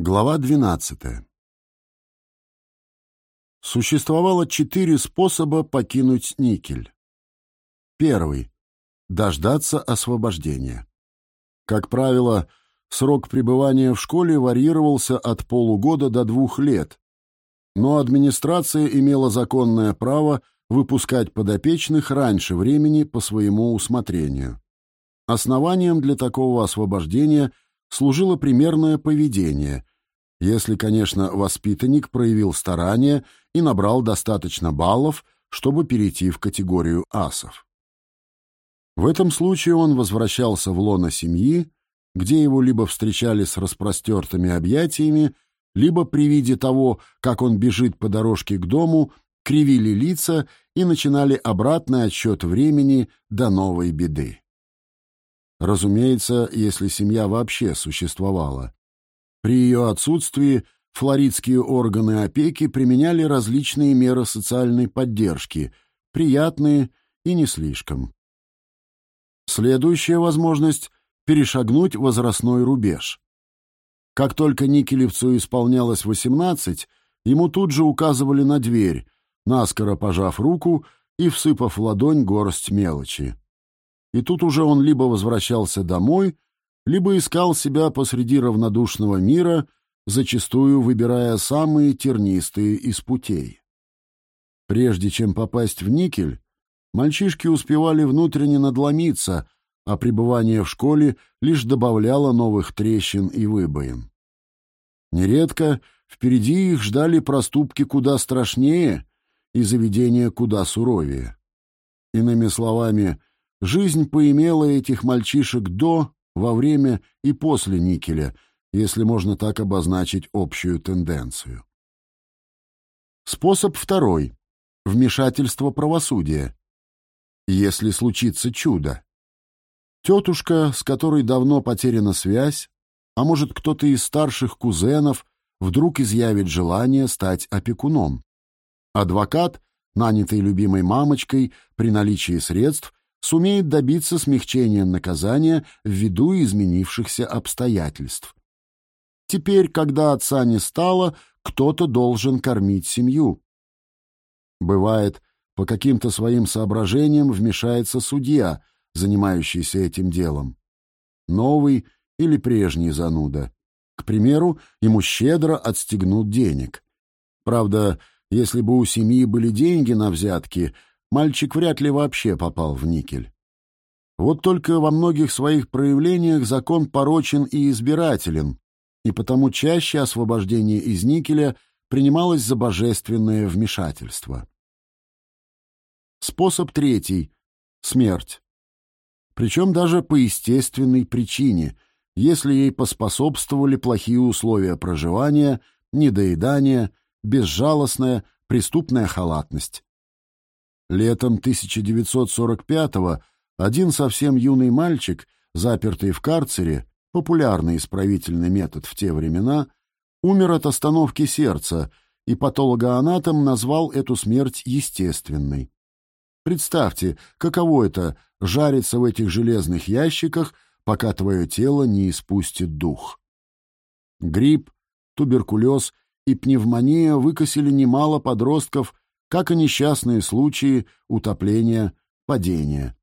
Глава 12. Существовало четыре способа покинуть никель. Первый – дождаться освобождения. Как правило, срок пребывания в школе варьировался от полугода до двух лет, но администрация имела законное право выпускать подопечных раньше времени по своему усмотрению. Основанием для такого освобождения – служило примерное поведение, если, конечно, воспитанник проявил старание и набрал достаточно баллов, чтобы перейти в категорию асов. В этом случае он возвращался в лоно семьи, где его либо встречали с распростертыми объятиями, либо при виде того, как он бежит по дорожке к дому, кривили лица и начинали обратный отсчет времени до новой беды. Разумеется, если семья вообще существовала. При ее отсутствии флоридские органы опеки применяли различные меры социальной поддержки, приятные и не слишком. Следующая возможность – перешагнуть возрастной рубеж. Как только Никелевцу исполнялось 18, ему тут же указывали на дверь, наскоро пожав руку и всыпав в ладонь горсть мелочи и тут уже он либо возвращался домой, либо искал себя посреди равнодушного мира, зачастую выбирая самые тернистые из путей. Прежде чем попасть в никель, мальчишки успевали внутренне надломиться, а пребывание в школе лишь добавляло новых трещин и выбоин. Нередко впереди их ждали проступки куда страшнее и заведения куда суровее. Иными словами, Жизнь поимела этих мальчишек до, во время и после никеля, если можно так обозначить общую тенденцию. Способ второй — вмешательство правосудия. Если случится чудо. Тетушка, с которой давно потеряна связь, а может, кто-то из старших кузенов вдруг изъявит желание стать опекуном. Адвокат, нанятый любимой мамочкой, при наличии средств, сумеет добиться смягчения наказания ввиду изменившихся обстоятельств. Теперь, когда отца не стало, кто-то должен кормить семью. Бывает, по каким-то своим соображениям вмешается судья, занимающийся этим делом. Новый или прежний зануда. К примеру, ему щедро отстегнут денег. Правда, если бы у семьи были деньги на взятки, мальчик вряд ли вообще попал в никель. Вот только во многих своих проявлениях закон порочен и избирателен, и потому чаще освобождение из никеля принималось за божественное вмешательство. Способ третий — смерть. Причем даже по естественной причине, если ей поспособствовали плохие условия проживания, недоедание, безжалостная, преступная халатность. Летом 1945-го один совсем юный мальчик, запертый в карцере, популярный исправительный метод в те времена, умер от остановки сердца, и патологоанатом назвал эту смерть естественной. Представьте, каково это — жариться в этих железных ящиках, пока твое тело не испустит дух. Грипп, туберкулез и пневмония выкосили немало подростков как и несчастные случаи утопления, падения.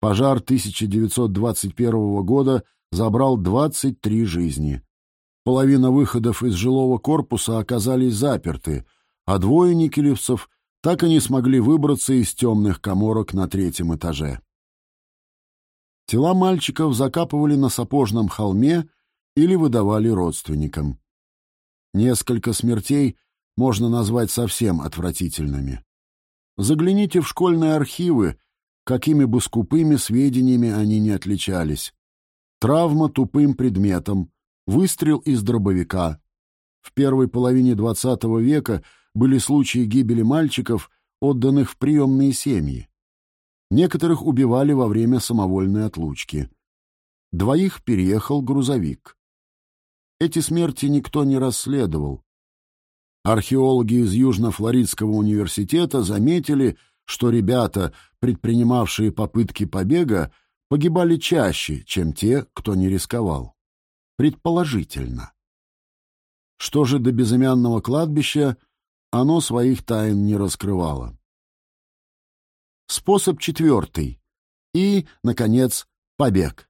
Пожар 1921 года забрал 23 жизни. Половина выходов из жилого корпуса оказались заперты, а двое никелевцев так и не смогли выбраться из темных коморок на третьем этаже. Тела мальчиков закапывали на сапожном холме или выдавали родственникам. Несколько смертей можно назвать совсем отвратительными. Загляните в школьные архивы, какими бы скупыми сведениями они не отличались. Травма тупым предметом, выстрел из дробовика. В первой половине XX века были случаи гибели мальчиков, отданных в приемные семьи. Некоторых убивали во время самовольной отлучки. Двоих переехал грузовик. Эти смерти никто не расследовал, Археологи из Южно-Флоридского университета заметили, что ребята, предпринимавшие попытки побега, погибали чаще, чем те, кто не рисковал. Предположительно. Что же до безымянного кладбища, оно своих тайн не раскрывало. Способ четвертый. И, наконец, побег.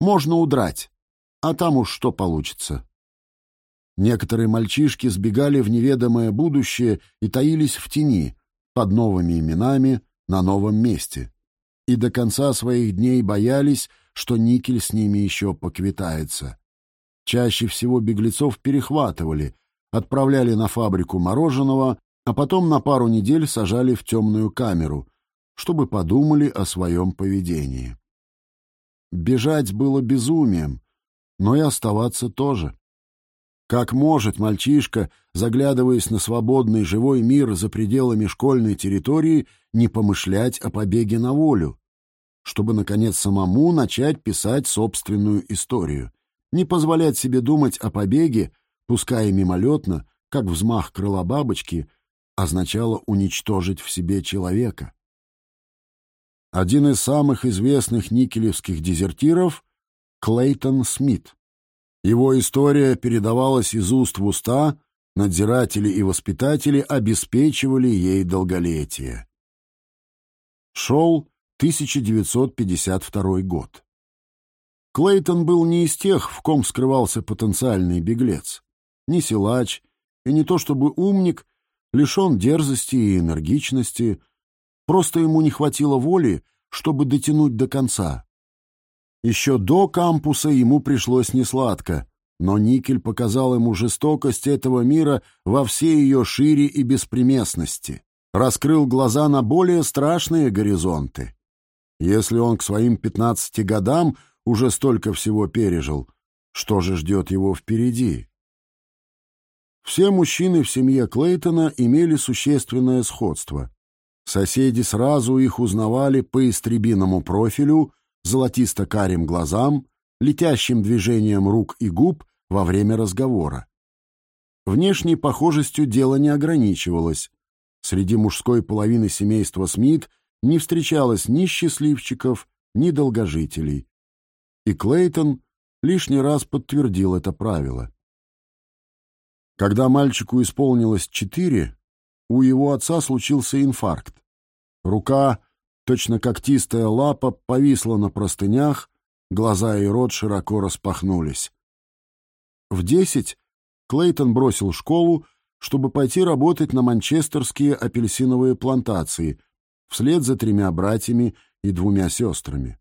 Можно удрать, а там уж что получится. Некоторые мальчишки сбегали в неведомое будущее и таились в тени, под новыми именами, на новом месте. И до конца своих дней боялись, что никель с ними еще поквитается. Чаще всего беглецов перехватывали, отправляли на фабрику мороженого, а потом на пару недель сажали в темную камеру, чтобы подумали о своем поведении. Бежать было безумием, но и оставаться тоже. Как может мальчишка, заглядываясь на свободный живой мир за пределами школьной территории, не помышлять о побеге на волю, чтобы, наконец, самому начать писать собственную историю, не позволять себе думать о побеге, пускай и мимолетно, как взмах крыла бабочки, означало уничтожить в себе человека. Один из самых известных никелевских дезертиров — Клейтон Смит. Его история передавалась из уст в уста, надзиратели и воспитатели обеспечивали ей долголетие. Шел 1952 год. Клейтон был не из тех, в ком скрывался потенциальный беглец. Не силач и не то чтобы умник, лишен дерзости и энергичности, просто ему не хватило воли, чтобы дотянуть до конца. Еще до кампуса ему пришлось несладко, но Никель показал ему жестокость этого мира во всей ее шире и беспримесности, раскрыл глаза на более страшные горизонты. Если он к своим пятнадцати годам уже столько всего пережил, что же ждет его впереди? Все мужчины в семье Клейтона имели существенное сходство. Соседи сразу их узнавали по истребиному профилю — золотисто-карим глазам, летящим движением рук и губ во время разговора. Внешней похожестью дело не ограничивалось. Среди мужской половины семейства Смит не встречалось ни счастливчиков, ни долгожителей. И Клейтон лишний раз подтвердил это правило. Когда мальчику исполнилось четыре, у его отца случился инфаркт. Рука Точно когтистая лапа повисла на простынях, глаза и рот широко распахнулись. В десять Клейтон бросил школу, чтобы пойти работать на манчестерские апельсиновые плантации, вслед за тремя братьями и двумя сестрами.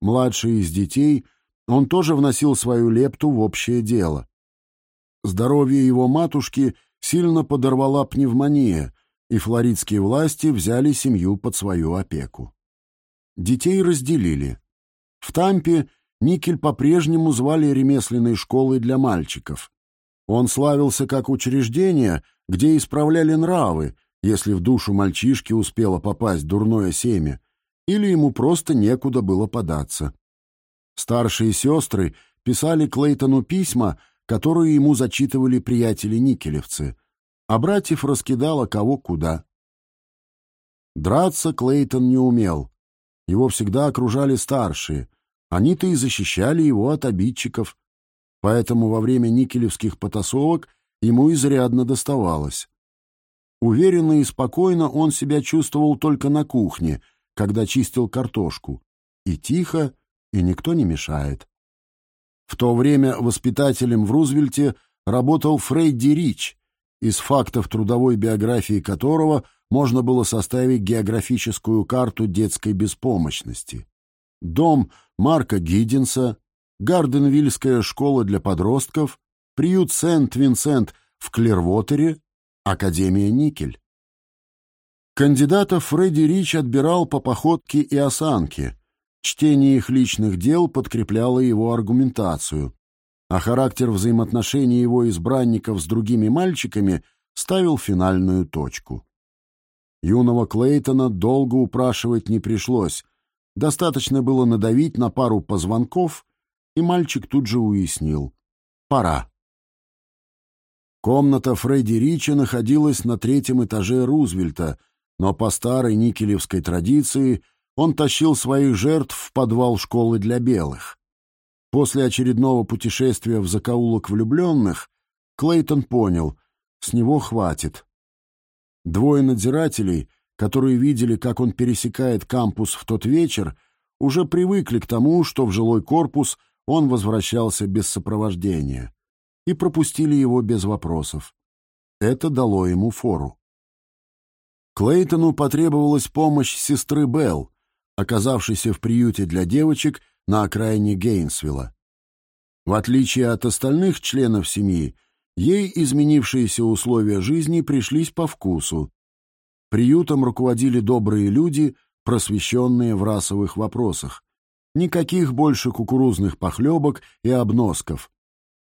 Младший из детей, он тоже вносил свою лепту в общее дело. Здоровье его матушки сильно подорвала пневмония, и флоридские власти взяли семью под свою опеку. Детей разделили. В Тампе Никель по-прежнему звали ремесленной школой для мальчиков. Он славился как учреждение, где исправляли нравы, если в душу мальчишки успело попасть дурное семя, или ему просто некуда было податься. Старшие сестры писали Клейтону письма, которые ему зачитывали приятели-никелевцы — а братьев раскидало кого куда. Драться Клейтон не умел. Его всегда окружали старшие. Они-то и защищали его от обидчиков. Поэтому во время никелевских потасовок ему изрядно доставалось. Уверенно и спокойно он себя чувствовал только на кухне, когда чистил картошку. И тихо, и никто не мешает. В то время воспитателем в Рузвельте работал Фредди Рич, из фактов трудовой биографии которого можно было составить географическую карту детской беспомощности. Дом Марка Гиддинса, Гарденвильская школа для подростков, приют Сент-Винсент в Клервотере, Академия Никель. Кандидатов Фредди Рич отбирал по походке и осанке. Чтение их личных дел подкрепляло его аргументацию, а характер взаимоотношений его избранников с другими мальчиками ставил финальную точку. Юного Клейтона долго упрашивать не пришлось. Достаточно было надавить на пару позвонков, и мальчик тут же уяснил — пора. Комната Фредди Рича находилась на третьем этаже Рузвельта, но по старой никелевской традиции он тащил своих жертв в подвал школы для белых. После очередного путешествия в закоулок влюбленных Клейтон понял, с него хватит. Двое надзирателей, которые видели, как он пересекает кампус в тот вечер, уже привыкли к тому, что в жилой корпус он возвращался без сопровождения, и пропустили его без вопросов. Это дало ему фору. Клейтону потребовалась помощь сестры Белл, оказавшейся в приюте для девочек на окраине Гейнсвилла. В отличие от остальных членов семьи, ей изменившиеся условия жизни пришлись по вкусу. Приютом руководили добрые люди, просвещенные в расовых вопросах. Никаких больше кукурузных похлебок и обносков.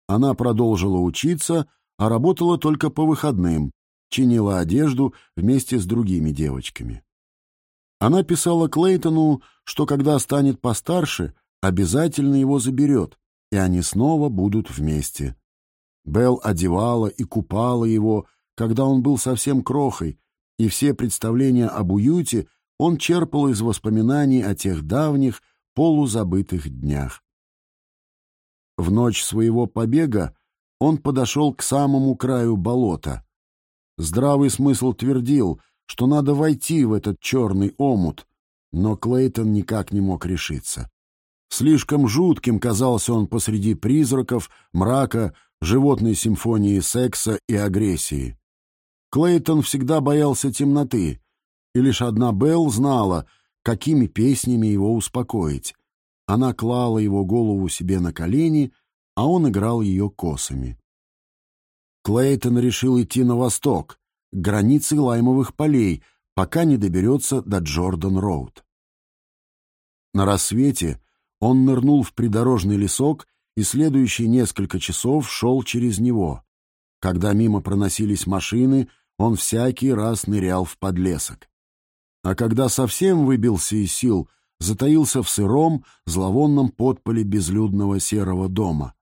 Она продолжила учиться, а работала только по выходным, чинила одежду вместе с другими девочками. Она писала Клейтону, что когда станет постарше, обязательно его заберет, и они снова будут вместе. Белл одевала и купала его, когда он был совсем крохой, и все представления об уюте он черпал из воспоминаний о тех давних, полузабытых днях. В ночь своего побега он подошел к самому краю болота. Здравый смысл твердил, что надо войти в этот черный омут, но Клейтон никак не мог решиться. Слишком жутким казался он посреди призраков, мрака, животной симфонии секса и агрессии. Клейтон всегда боялся темноты, и лишь одна Белл знала, какими песнями его успокоить. Она клала его голову себе на колени, а он играл ее косами. Клейтон решил идти на восток, к границе лаймовых полей, пока не доберется до Джордан-Роуд. На рассвете он нырнул в придорожный лесок и следующие несколько часов шел через него. Когда мимо проносились машины, он всякий раз нырял в подлесок. А когда совсем выбился из сил, затаился в сыром, зловонном подполе безлюдного серого дома.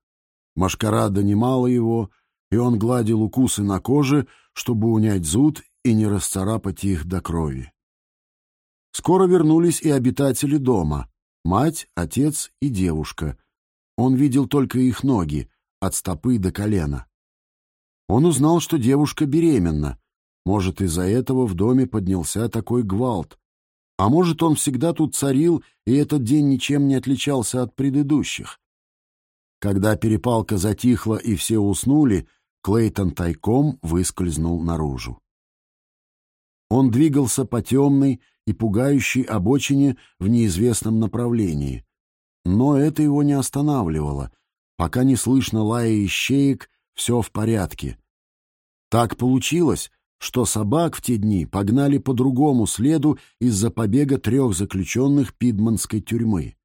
Машкара донимала его, и он гладил укусы на коже, чтобы унять зуд и не расцарапать их до крови. Скоро вернулись и обитатели дома — мать, отец и девушка. Он видел только их ноги, от стопы до колена. Он узнал, что девушка беременна. Может, из-за этого в доме поднялся такой гвалт. А может, он всегда тут царил, и этот день ничем не отличался от предыдущих. Когда перепалка затихла и все уснули, Клейтон тайком выскользнул наружу. Он двигался по темной и пугающей обочине в неизвестном направлении. Но это его не останавливало. Пока не слышно лая ищеек, все в порядке. Так получилось, что собак в те дни погнали по другому следу из-за побега трех заключенных Пидманской тюрьмы.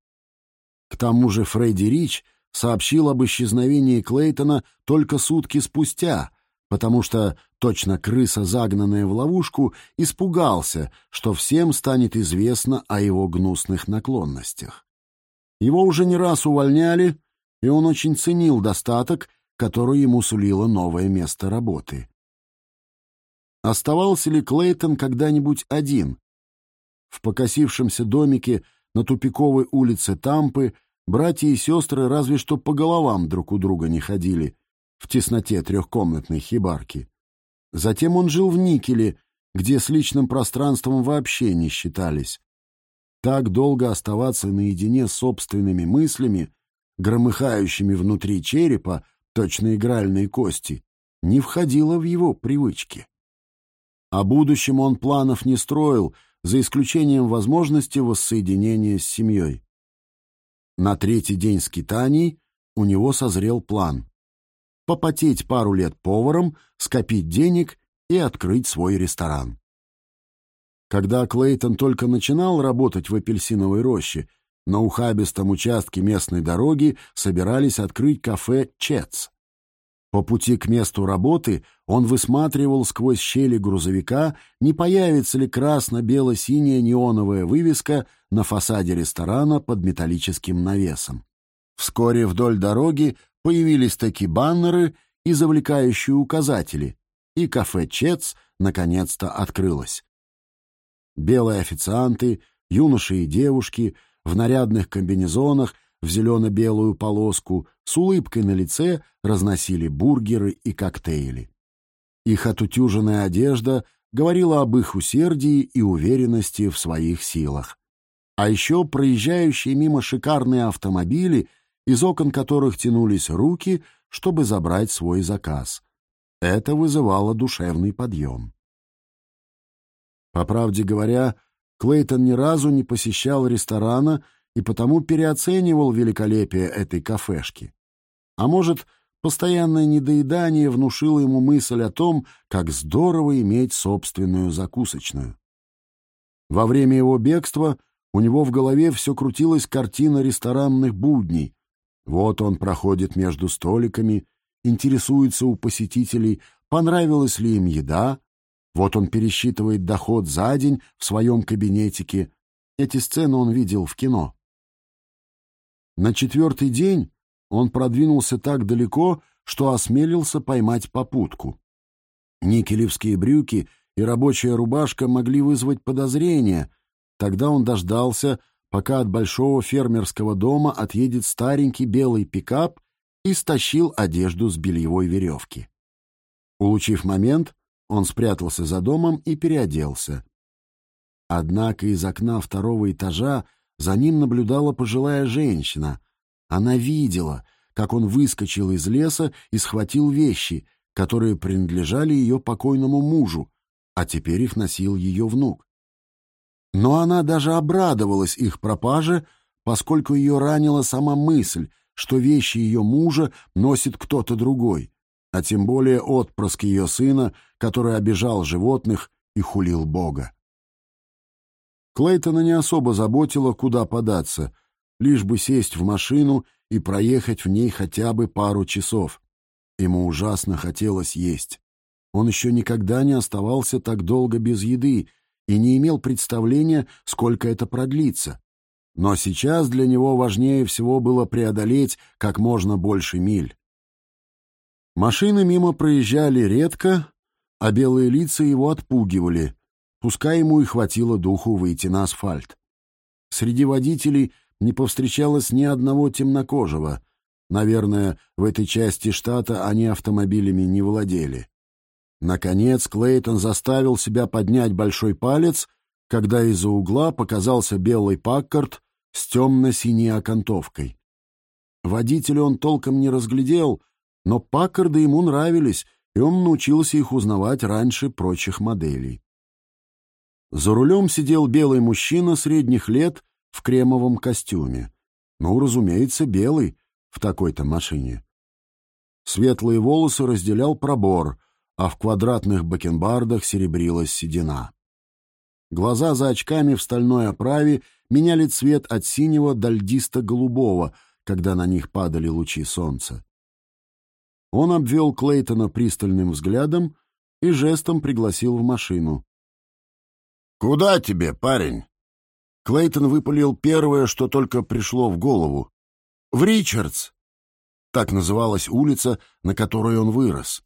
К тому же Фредди Рич сообщил об исчезновении Клейтона только сутки спустя, потому что, точно крыса, загнанная в ловушку, испугался, что всем станет известно о его гнусных наклонностях. Его уже не раз увольняли, и он очень ценил достаток, который ему сулило новое место работы. Оставался ли Клейтон когда-нибудь один? В покосившемся домике на тупиковой улице Тампы Братья и сестры разве что по головам друг у друга не ходили в тесноте трехкомнатной хибарки. Затем он жил в Никеле, где с личным пространством вообще не считались. Так долго оставаться наедине с собственными мыслями, громыхающими внутри черепа, точно игральные кости, не входило в его привычки. О будущем он планов не строил, за исключением возможности воссоединения с семьей. На третий день скитаний у него созрел план. Попотеть пару лет поваром, скопить денег и открыть свой ресторан. Когда Клейтон только начинал работать в апельсиновой роще, на ухабистом участке местной дороги собирались открыть кафе «Четс». По пути к месту работы он высматривал сквозь щели грузовика, не появится ли красно-бело-синяя неоновая вывеска на фасаде ресторана под металлическим навесом. Вскоре вдоль дороги появились такие баннеры и завлекающие указатели, и кафе «Чец» наконец-то открылось. Белые официанты, юноши и девушки в нарядных комбинезонах в зелено-белую полоску, с улыбкой на лице разносили бургеры и коктейли. Их отутюженная одежда говорила об их усердии и уверенности в своих силах. А еще проезжающие мимо шикарные автомобили, из окон которых тянулись руки, чтобы забрать свой заказ. Это вызывало душевный подъем. По правде говоря, Клейтон ни разу не посещал ресторана и потому переоценивал великолепие этой кафешки. А может, постоянное недоедание внушило ему мысль о том, как здорово иметь собственную закусочную. Во время его бегства у него в голове все крутилась картина ресторанных будней. Вот он проходит между столиками, интересуется у посетителей, понравилась ли им еда, вот он пересчитывает доход за день в своем кабинетике. Эти сцены он видел в кино. На четвертый день он продвинулся так далеко, что осмелился поймать попутку. Никелевские брюки и рабочая рубашка могли вызвать подозрения. Тогда он дождался, пока от большого фермерского дома отъедет старенький белый пикап и стащил одежду с бельевой веревки. Улучив момент, он спрятался за домом и переоделся. Однако из окна второго этажа за ним наблюдала пожилая женщина. Она видела, как он выскочил из леса и схватил вещи, которые принадлежали ее покойному мужу, а теперь их носил ее внук. Но она даже обрадовалась их пропаже, поскольку ее ранила сама мысль, что вещи ее мужа носит кто-то другой а тем более отпрыск ее сына, который обижал животных и хулил Бога. Клейтона не особо заботило, куда податься, лишь бы сесть в машину и проехать в ней хотя бы пару часов. Ему ужасно хотелось есть. Он еще никогда не оставался так долго без еды и не имел представления, сколько это продлится. Но сейчас для него важнее всего было преодолеть как можно больше миль. Машины мимо проезжали редко, а белые лица его отпугивали, пускай ему и хватило духу выйти на асфальт. Среди водителей не повстречалось ни одного темнокожего. Наверное, в этой части штата они автомобилями не владели. Наконец Клейтон заставил себя поднять большой палец, когда из-за угла показался белый Паккарт с темно-синей окантовкой. Водителя он толком не разглядел — но Паккарды ему нравились, и он научился их узнавать раньше прочих моделей. За рулем сидел белый мужчина средних лет в кремовом костюме. Ну, разумеется, белый в такой-то машине. Светлые волосы разделял пробор, а в квадратных бакенбардах серебрилась седина. Глаза за очками в стальной оправе меняли цвет от синего до льдисто-голубого, когда на них падали лучи солнца. Он обвел Клейтона пристальным взглядом и жестом пригласил в машину. «Куда тебе, парень?» Клейтон выпалил первое, что только пришло в голову. «В Ричардс!» Так называлась улица, на которой он вырос.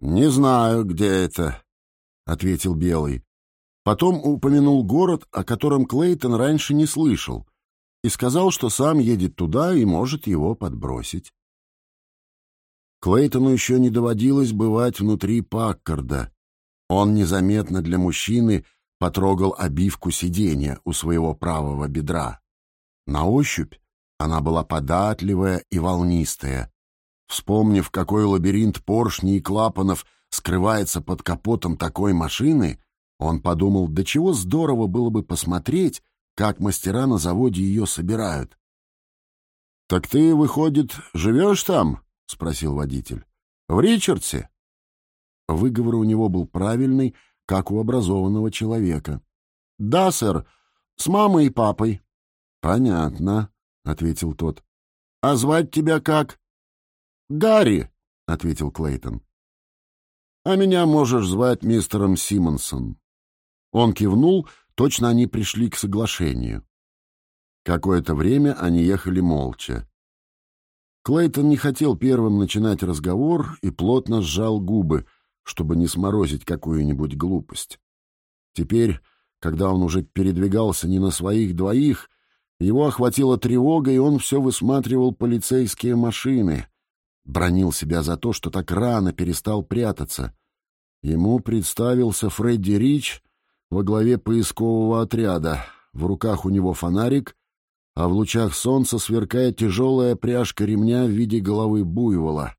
«Не знаю, где это», — ответил Белый. Потом упомянул город, о котором Клейтон раньше не слышал, и сказал, что сам едет туда и может его подбросить. Клейтону еще не доводилось бывать внутри Паккарда. Он незаметно для мужчины потрогал обивку сиденья у своего правого бедра. На ощупь она была податливая и волнистая. Вспомнив, какой лабиринт поршней и клапанов скрывается под капотом такой машины, он подумал, до чего здорово было бы посмотреть, как мастера на заводе ее собирают. «Так ты, выходит, живешь там?» — спросил водитель. «В Ричардсе?» Выговор у него был правильный, как у образованного человека. «Да, сэр, с мамой и папой». «Понятно», — ответил тот. «А звать тебя как?» «Гарри», — ответил Клейтон. «А меня можешь звать мистером Симонсон». Он кивнул, точно они пришли к соглашению. Какое-то время они ехали молча. Клейтон не хотел первым начинать разговор и плотно сжал губы, чтобы не сморозить какую-нибудь глупость. Теперь, когда он уже передвигался не на своих двоих, Его охватила тревога, и он все высматривал полицейские машины. Бронил себя за то, что так рано перестал прятаться. Ему представился Фредди Рич во главе поискового отряда. В руках у него фонарик, а в лучах солнца сверкает тяжелая пряжка ремня в виде головы буйвола.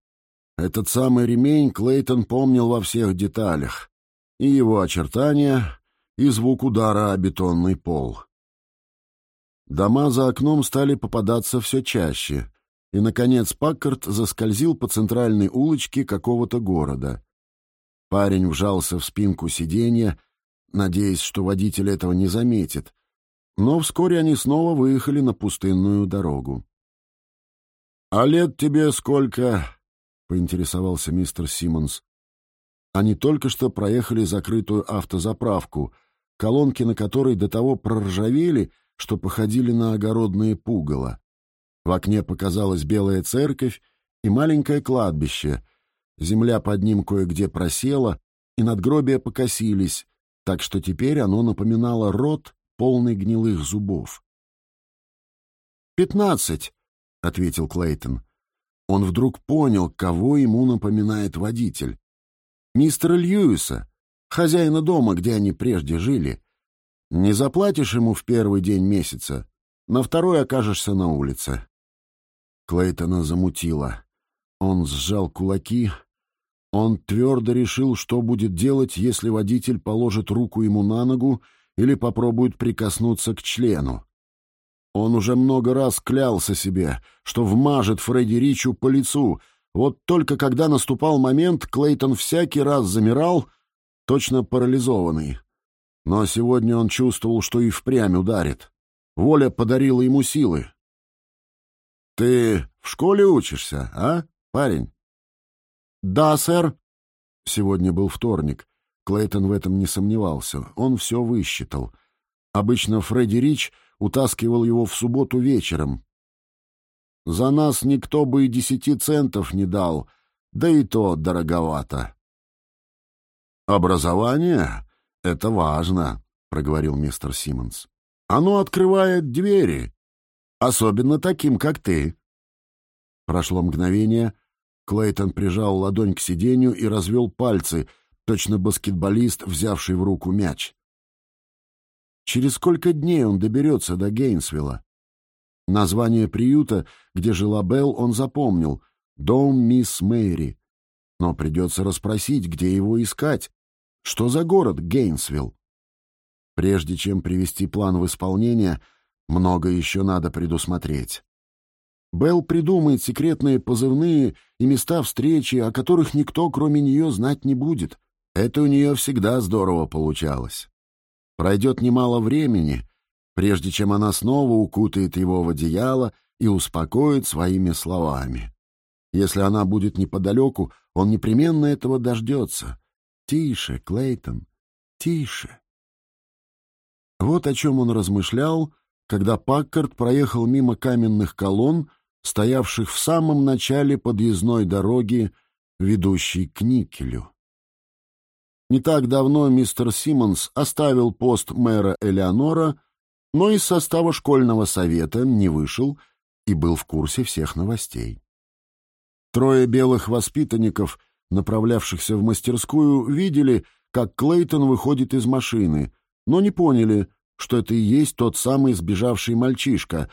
Этот самый ремень Клейтон помнил во всех деталях. И его очертания, и звук удара о бетонный пол. Дома за окном стали попадаться все чаще, и, наконец, Паккарт заскользил по центральной улочке какого-то города. Парень вжался в спинку сиденья, надеясь, что водитель этого не заметит, но вскоре они снова выехали на пустынную дорогу. «А лет тебе сколько?» — поинтересовался мистер Симмонс. Они только что проехали закрытую автозаправку, колонки на которой до того проржавели, что походили на огородные пугало. В окне показалась белая церковь и маленькое кладбище. Земля под ним кое-где просела, и надгробия покосились, так что теперь оно напоминало рот, полный гнилых зубов. «Пятнадцать», — ответил Клейтон. Он вдруг понял, кого ему напоминает водитель. «Мистера Льюиса, хозяина дома, где они прежде жили. Не заплатишь ему в первый день месяца, на второй окажешься на улице». Клейтона замутило. Он сжал кулаки. Он твердо решил, что будет делать, если водитель положит руку ему на ногу или попробует прикоснуться к члену. Он уже много раз клялся себе, что вмажет Фредди Ричу по лицу. Вот только когда наступал момент, Клейтон всякий раз замирал, точно парализованный. Но сегодня он чувствовал, что и впрямь ударит. Воля подарила ему силы. «Ты в школе учишься, а, парень?» «Да, сэр». Сегодня был вторник. Клейтон в этом не сомневался. Он все высчитал. Обычно Фредди Рич утаскивал его в субботу вечером. «За нас никто бы и десяти центов не дал, да и то дороговато». «Образование — это важно», — проговорил мистер Симмонс. «Оно открывает двери, особенно таким, как ты». Прошло мгновение, Клейтон прижал ладонь к сиденью и развел пальцы — точно баскетболист, взявший в руку мяч. Через сколько дней он доберется до Гейнсвилла? Название приюта, где жила Белл, он запомнил — «Дом мисс Мэри». Но придется расспросить, где его искать. Что за город Гейнсвилл? Прежде чем привести план в исполнение, много еще надо предусмотреть. Белл придумает секретные позывные и места встречи, о которых никто, кроме нее, знать не будет. Это у нее всегда здорово получалось. Пройдет немало времени, прежде чем она снова укутает его в одеяло и успокоит своими словами. Если она будет неподалеку, он непременно этого дождется. Тише, Клейтон, тише. Вот о чем он размышлял, когда Паккарт проехал мимо каменных колонн, стоявших в самом начале подъездной дороги, ведущей к Никелю. Не так давно мистер Симмонс оставил пост мэра Элеонора, но из состава школьного совета не вышел и был в курсе всех новостей. Трое белых воспитанников, направлявшихся в мастерскую, видели, как Клейтон выходит из машины, но не поняли, что это и есть тот самый сбежавший мальчишка,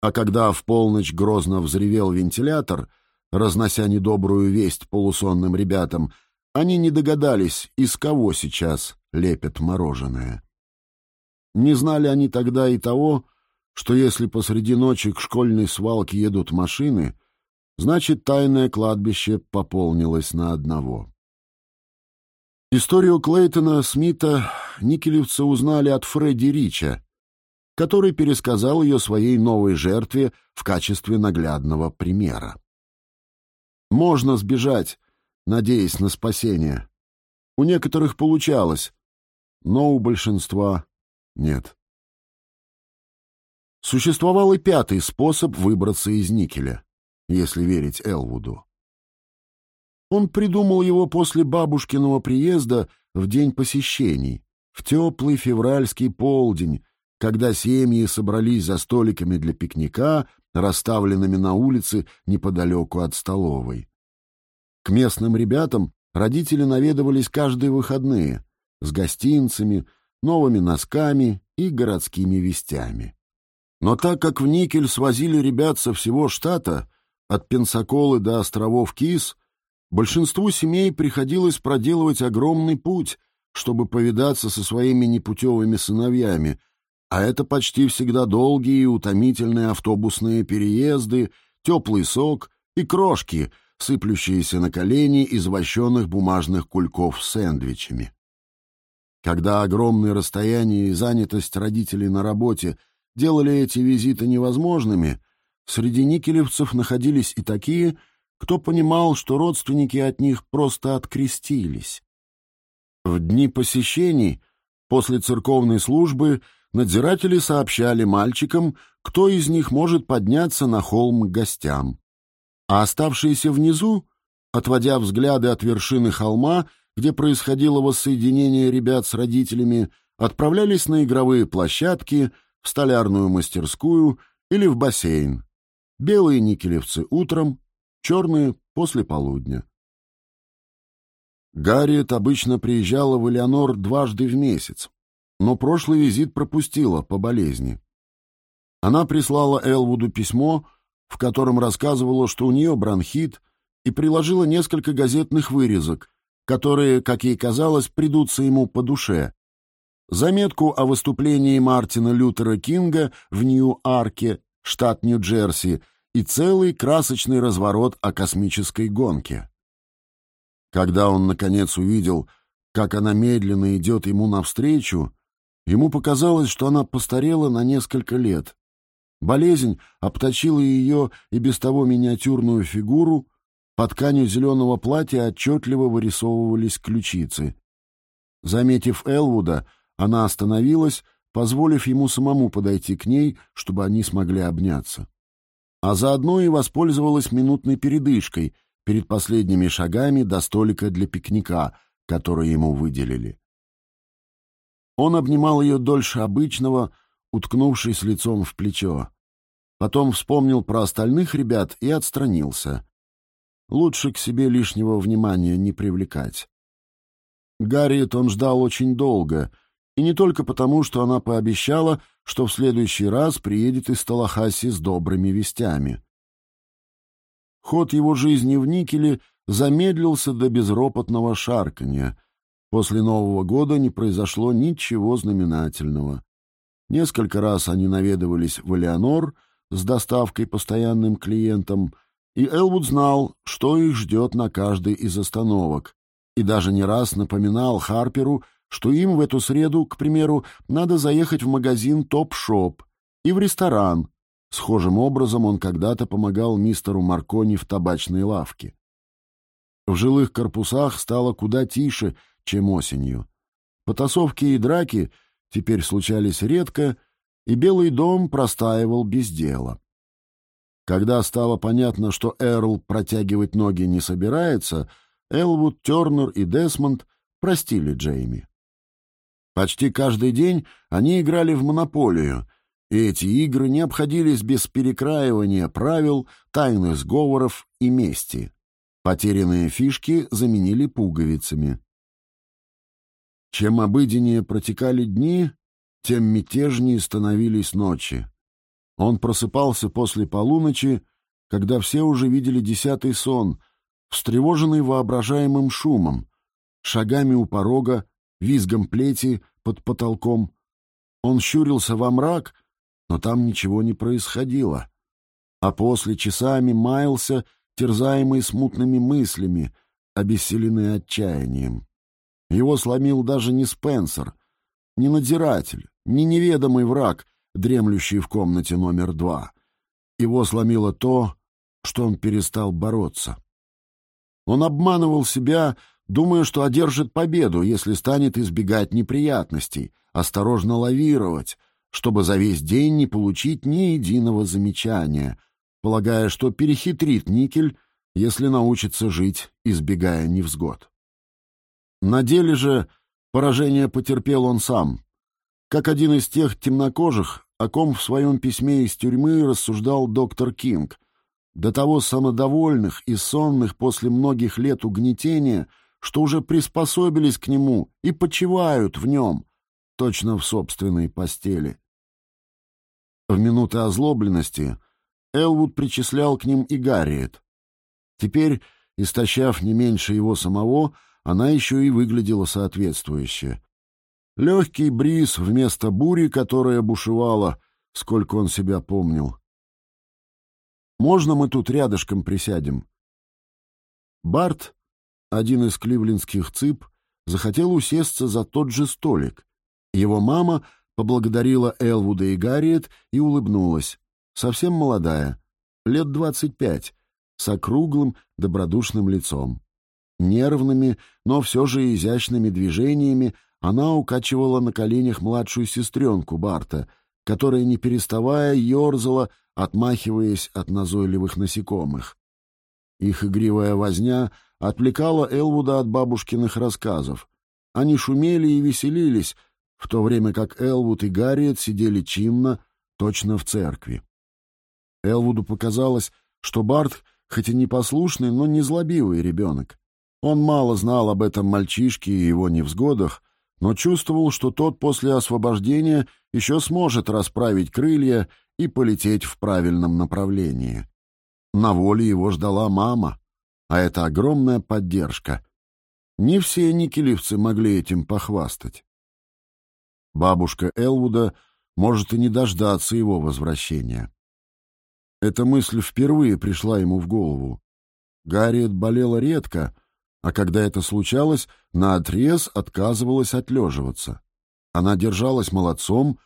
а когда в полночь грозно взревел вентилятор, разнося недобрую весть полусонным ребятам — они не догадались, из кого сейчас лепят мороженое. Не знали они тогда и того, что если посреди ночи к школьной свалке едут машины, значит, тайное кладбище пополнилось на одного. Историю Клейтона Смита никелевцы узнали от Фредди Рича, который пересказал ее своей новой жертве в качестве наглядного примера. Можно сбежать, надеясь на спасение. У некоторых получалось, но у большинства нет. Существовал и пятый способ выбраться из никеля, если верить Элвуду. Он придумал его после бабушкиного приезда в день посещений, в теплый февральский полдень, когда семьи собрались за столиками для пикника, расставленными на улице неподалеку от столовой. К местным ребятам родители наведывались каждые выходные с гостинцами, новыми носками и городскими вестями. Но так как в Никель свозили ребят со всего штата, от Пенсаколы до островов Кис, большинству семей приходилось проделывать огромный путь, чтобы повидаться со своими непутевыми сыновьями, а это почти всегда долгие и утомительные автобусные переезды, теплый сок и крошки, сыплющиеся на колени из вощенных бумажных кульков с сэндвичами. Когда огромные расстояния и занятость родителей на работе делали эти визиты невозможными, среди никелевцев находились и такие, кто понимал, что родственники от них просто открестились. В дни посещений, после церковной службы, надзиратели сообщали мальчикам, кто из них может подняться на холм к гостям. А оставшиеся внизу, отводя взгляды от вершины холма, где происходило воссоединение ребят с родителями, отправлялись на игровые площадки, в столярную мастерскую или в бассейн. Белые никелевцы утром, черные — после полудня. Гарриет обычно приезжала в Элеонор дважды в месяц, но прошлый визит пропустила по болезни. Она прислала Элвуду письмо, в котором рассказывала, что у нее бронхит, и приложила несколько газетных вырезок, которые, как ей казалось, придутся ему по душе. Заметку о выступлении Мартина Лютера Кинга в Нью-Арке, штат Нью-Джерси, и целый красочный разворот о космической гонке. Когда он, наконец, увидел, как она медленно идет ему навстречу, Ему показалось, что она постарела на несколько лет. Болезнь обточила ее и без того миниатюрную фигуру, по тканью зеленого платья отчетливо вырисовывались ключицы. Заметив Элвуда, она остановилась, позволив ему самому подойти к ней, чтобы они смогли обняться. А заодно и воспользовалась минутной передышкой перед последними шагами до столика для пикника, который ему выделили. Он обнимал ее дольше обычного, уткнувшись лицом в плечо. Потом вспомнил про остальных ребят и отстранился. Лучше к себе лишнего внимания не привлекать. Гарриет он ждал очень долго, и не только потому, что она пообещала, что в следующий раз приедет из Талахаси с добрыми вестями. Ход его жизни в Никеле замедлился до безропотного шарканья — После Нового года не произошло ничего знаменательного. Несколько раз они наведывались в Элеонор с доставкой постоянным клиентам, и Элвуд знал, что их ждет на каждой из остановок, и даже не раз напоминал Харперу, что им в эту среду, к примеру, надо заехать в магазин «Топ-шоп» и в ресторан. Схожим образом он когда-то помогал мистеру Маркони в табачной лавке. В жилых корпусах стало куда тише, чем осенью. Потасовки и драки теперь случались редко, и Белый дом простаивал без дела. Когда стало понятно, что Эрл протягивать ноги не собирается, Элвуд, Тернер и Десмонд простили Джейми. Почти каждый день они играли в монополию, и эти игры не обходились без перекраивания правил, тайных сговоров и мести. Потерянные фишки заменили пуговицами. Чем обыденнее протекали дни, тем мятежнее становились ночи. Он просыпался после полуночи, когда все уже видели десятый сон, встревоженный воображаемым шумом, шагами у порога, визгом плети под потолком. Он щурился во мрак, но там ничего не происходило. А после часами маялся, терзаемый смутными мыслями, обессиленный отчаянием. Его сломил даже не Спенсер, не надзиратель, не неведомый враг, дремлющий в комнате номер два. Его сломило то, что он перестал бороться. Он обманывал себя, думая, что одержит победу, если станет избегать неприятностей, осторожно лавировать, чтобы за весь день не получить ни единого замечания, полагая, что перехитрит никель, если научится жить, избегая невзгод. На деле же поражение потерпел он сам. как один из тех темнокожих, о ком в своем письме из тюрьмы рассуждал доктор Кинг, до того самодовольных и сонных после многих лет угнетения, что уже приспособились к нему и почивают в нем, точно в собственной постели. В минуты озлобленности Элвуд причислял к ним и Гарриет. Теперь, истощав не меньше его самого, она еще и выглядела соответствующе. Легкий бриз вместо бури, которая бушевала, сколько он себя помнил. «Можно мы тут рядышком присядем?» Барт, один из кливлендских цып, захотел усесться за тот же столик. Его мама поблагодарила Элвуда и Гарриет и улыбнулась. Совсем молодая, лет двадцать пять, с округлым, добродушным лицом. Нервными, но все же изящными движениями она укачивала на коленях младшую сестренку Барта, которая, не переставая, ерзала, отмахиваясь от назойливых насекомых. Их игривая возня отвлекала Элвуда от бабушкиных рассказов. Они шумели и веселились, в то время как Элвуд и Гарриет сидели чинно, точно в церкви. Элвуду показалось, что Барт, хоть и непослушный, но не злобивый ребенок. Он мало знал об этом мальчишке и его невзгодах, но чувствовал, что тот после освобождения еще сможет расправить крылья и полететь в правильном направлении. На воле его ждала мама, а это огромная поддержка. Не все никелевцы могли этим похвастать. Бабушка Элвуда может и не дождаться его возвращения. Эта мысль впервые пришла ему в голову. Гарриет болела редко — а когда это случалось, наотрез отказывалась отлеживаться. Она держалась молодцом,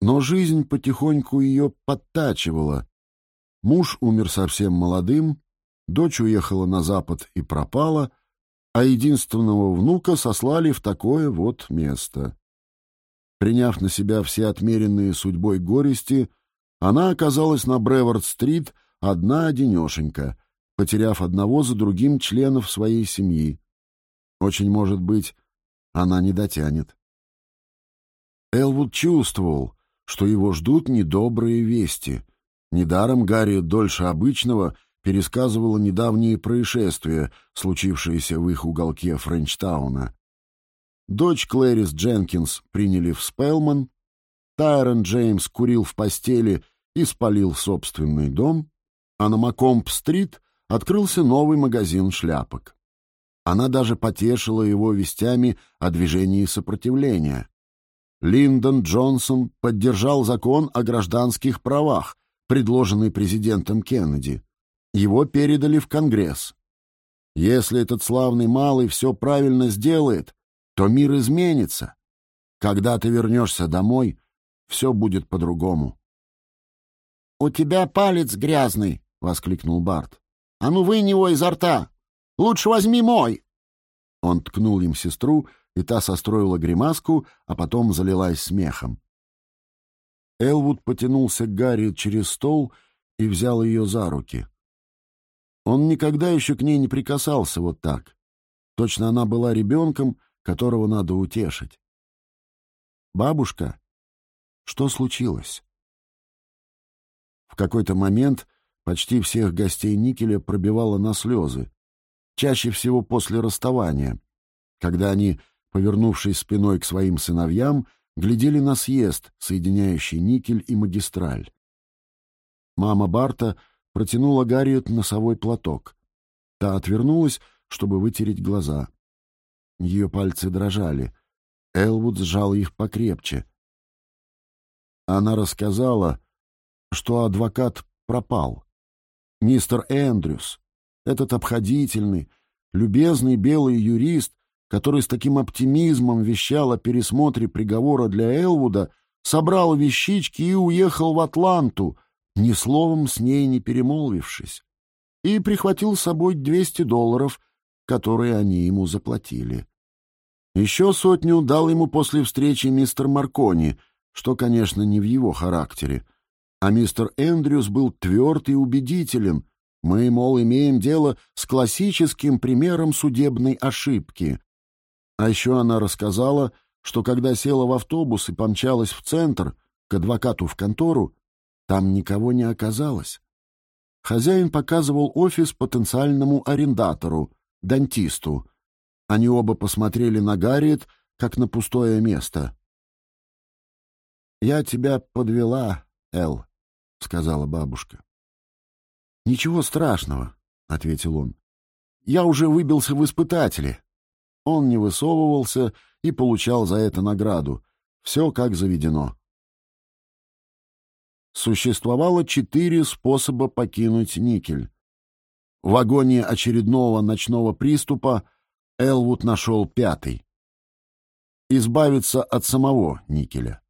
но жизнь потихоньку ее подтачивала. Муж умер совсем молодым, дочь уехала на запад и пропала, а единственного внука сослали в такое вот место. Приняв на себя все отмеренные судьбой горести, она оказалась на Бревард-стрит одна-одинешенька — потеряв одного за другим членов своей семьи. Очень может быть, она не дотянет. Элвуд чувствовал, что его ждут недобрые вести. Недаром Гарри дольше обычного пересказывала недавние происшествия, случившиеся в их уголке Френчтауна. Дочь Клэрис Дженкинс приняли в Спелман, Тайрон Джеймс курил в постели и спалил собственный дом, а на Макомб-стрит открылся новый магазин шляпок. Она даже потешила его вестями о движении сопротивления. Линдон Джонсон поддержал закон о гражданских правах, предложенный президентом Кеннеди. Его передали в Конгресс. Если этот славный малый все правильно сделает, то мир изменится. Когда ты вернешься домой, все будет по-другому. — У тебя палец грязный! — воскликнул Барт. А ну вынь его изо рта! Лучше возьми мой!» Он ткнул им сестру, и та состроила гримаску, а потом залилась смехом. Элвуд потянулся к Гарри через стол и взял ее за руки. Он никогда еще к ней не прикасался вот так. Точно она была ребенком, которого надо утешить. «Бабушка, что случилось?» В какой-то момент Почти всех гостей Никеля пробивало на слезы, чаще всего после расставания, когда они, повернувшись спиной к своим сыновьям, глядели на съезд, соединяющий Никель и магистраль. Мама Барта протянула Гарриет носовой платок. Та отвернулась, чтобы вытереть глаза. Ее пальцы дрожали. Элвуд сжал их покрепче. Она рассказала, что адвокат пропал. Мистер Эндрюс, этот обходительный, любезный белый юрист, который с таким оптимизмом вещал о пересмотре приговора для Элвуда, собрал вещички и уехал в Атланту, ни словом с ней не перемолвившись, и прихватил с собой 200 долларов, которые они ему заплатили. Еще сотню дал ему после встречи мистер Маркони, что, конечно, не в его характере — а мистер Эндрюс был тверд и убедителен. Мы, мол, имеем дело с классическим примером судебной ошибки. А еще она рассказала, что когда села в автобус и помчалась в центр, к адвокату в контору, там никого не оказалось. Хозяин показывал офис потенциальному арендатору, дантисту. Они оба посмотрели на Гарриет, как на пустое место. «Я тебя подвела, Эл», — сказала бабушка. «Ничего страшного», — ответил он. «Я уже выбился в испытатели». Он не высовывался и получал за это награду. Все как заведено. Существовало четыре способа покинуть никель. В вагоне очередного ночного приступа Элвуд нашел пятый. Избавиться от самого никеля.